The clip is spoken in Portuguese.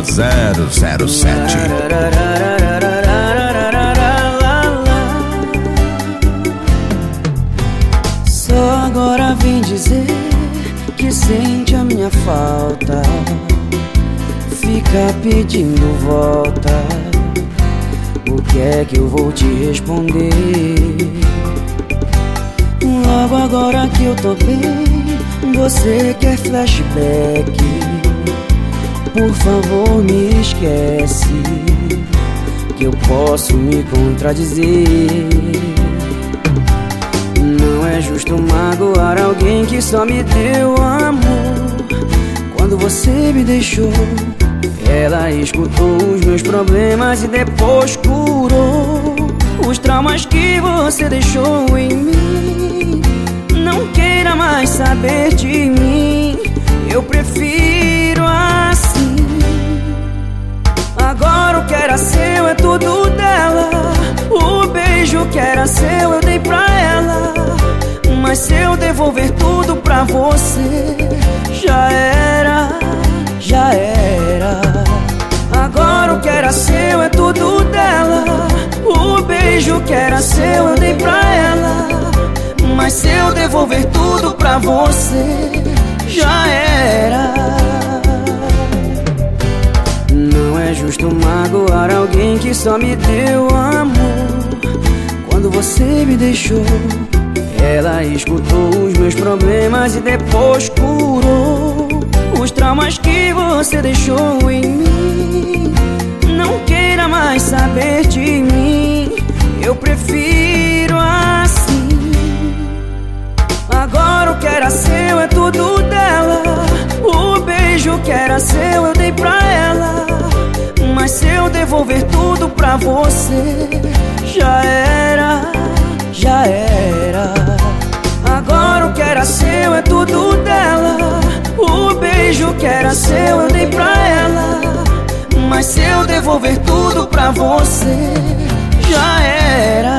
Rota 007. Só agora vem dizer que sente a minha falta. Fica pedindo volta. O que é que eu vou te responder? Logo agora que eu tô bem, você quer flashback. Por favor, me esquece que eu posso me contradizer. Não é justo magoar alguém que só me deu amor. Quando você me deixou, ela escutou os meus problemas e depois curou os traumas que você deixou em mim. Não queira mais saber de mim, eu prefiro beijo que era seu eu dei pra ela. Mas se eu devolver tudo pra você, já era, já era. Agora o que era seu é tudo dela. O beijo que era seu eu dei pra ela. Mas se eu devolver tudo pra você, já era. Não é justo magoar alguém que só me deu amor. Deixou, ela escutou os meus problemas e depois curou os traumas que você deixou em mim. Não queira mais saber de mim, eu prefiro assim. Agora o que era seu é tudo dela. O beijo que era seu eu dei pra ela. Mas se eu devolver tudo pra você, já era, era seu eu dei pra ela. Mas se eu devolver tudo pra você, já era.